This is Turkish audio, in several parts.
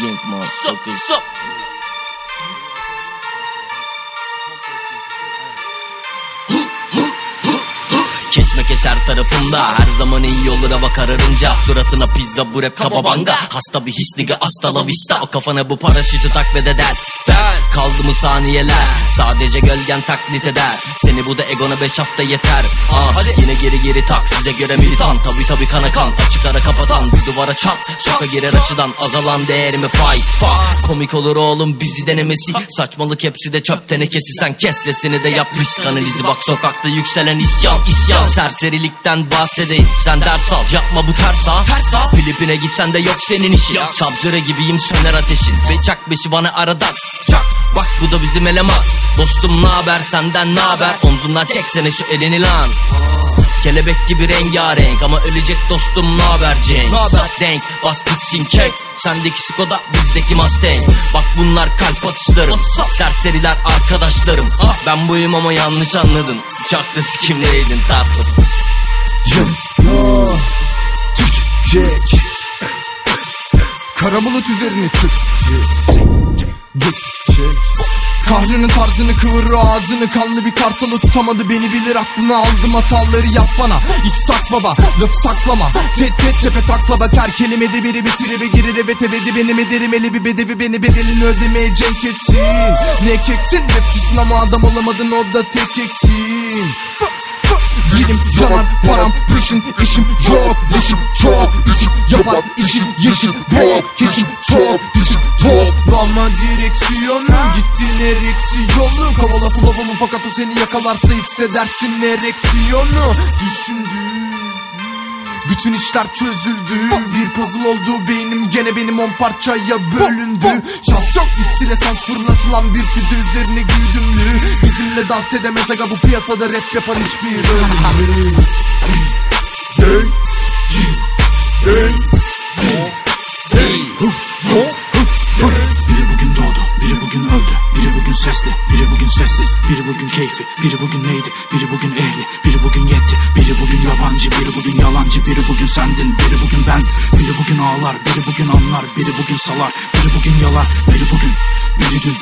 Sup motherfuckers. sup. Kesme her tarafımda Her zaman iyi olur hava kararınca. Suratına pizza bu rap kaba banga Hasta bir his nigga hasta la vista. O kafana bu paraşütü tak ve de der Ben kaldı mı saniyeler Sadece gölgen taklit eder. Seni bu da egona beş hafta yeter. Ah, Hadi. Yine geri geri tak size göre militan. Tabi tabi kana kan açık ara kapatan. Bir duvara çat Şaka girer açıdan. Azalan değerimi fight fuck Komik olur oğlum bizi denemesi. Saçmalık hepsi de çöp tenekesi. Sen kes sesini de yap. Risk analizi Bak sokakta yükselen isyan isyan. Serserilikten bahsedeyim. Sen ders al. Yapma bu ters ha. Ters ha. Filipine gitsen de yok senin işin. Ya. Sabzıra gibiyim söner ateşin. Ve çak beşi bana aradan. Çak. Bak bu da bizim eleman Dostum ne haber? Senden ne haber? Omzundan çeksene şu elini lan. Kelebek gibi rengarenk ama ölecek dostum ne haber Cenk? Naber? Denk bas gitsin kek Sendeki Skoda bizdeki Mustang. Bak bunlar kalp atışlarım? Serseriler arkadaşlarım. Ben buyum ama yanlış anladın Çaklı sikimleydin tatlı Yo. Türkçe. Kara bulut üzerine çık Geçecek Kahrının tarzını kıvırır ağzını. Kanlı bir kartalı tutamadı beni bilir. Aklına aldım hataları yap bana. İç sak baba laf saklama. Tet tet tepe takla bak. Her kelimede biri bitir eve girir. Eve tebedi benim ederim. Eli bir bedevi beni bedelini ödemeye cenk etsin Ne keksin? Rapçisin ama adam olamadın o da tek eksin Yerim yanar param peşin işim yok. Yeşil çok içim yapar işin yeşil bok Keşin çok düşük toplama direksiyonu Gittin ereksiyonu Kovala flow'umu fakat o seni yakalarsa hissedersin ereksiyonu. Düşündüm bütün işler çözüldü. Bir puzzle oldu. Beynim gene benim on parçaya bölündü. Şans yok iksire sans fırlatılan bir füze üzerine güdümlü Bizimle dans edemez aga bu piyasada rap yapan hiçbir ölümlü sesli, biri bugün sessiz Biri bugün keyfi, biri bugün neydi Biri bugün ehli, biri bugün yetti Biri bugün yabancı, biri bugün yalancı Biri bugün sendin, biri bugün ben Biri bugün ağlar, biri bugün anlar Biri bugün salar, biri bugün yalar Biri bugün, biri dün.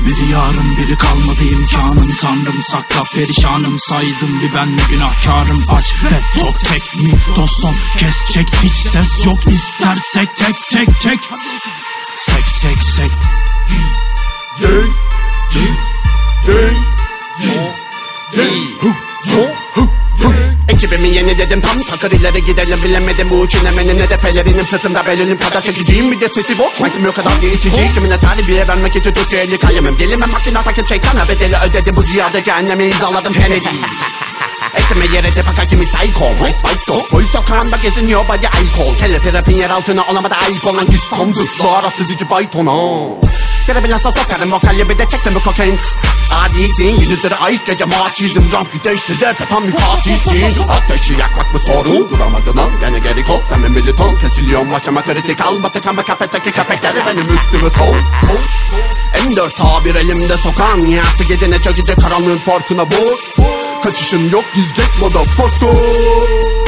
Biri yarın, biri kalmadı imkanım. Tanrım sakla perişanım. Saydım bir ben mi günahkarım. Aç ve tok tek mi dostum? Kes çek hiç ses yok. İstersek tek tek tek. Sek sek sek Yeniledim tam takır ileri gidelim bilemedim bu çiğnemenin ne de pelerinim sırtımda belinim kadar çekiciyim bir de sesi bok Maitim yok kadar itici kimine talibiye vermek için Türkçe eli kalemim Dilime makine takip şeytana bedeli ödedim. Bu diyarda cehennemi imzaladım seni değil. Etime yere tepe kimi psycho Vice vice Boy sokağında geziniyor body alkol Kelepir rapin yer altına olamadı alkol Lan yüz komzutlu arasız iki faytona Dere bilhassa sokarım vokal bir de çektim bu kokain. Adisin yüzleri ayık gece maçizm Ramp değişti rap yapan bir katilsin Ateşi yakmak mı sorun Duramadın al gene geri kol Sen bir militon kesiliyor başıma kritik. Al Batık ama kafesteki köpekleri benim üstüme sol. M4 tabir elimde sokan Yası gecene çökecek karanlığın fortuna bu. Kaçışın yok dizget motherfucker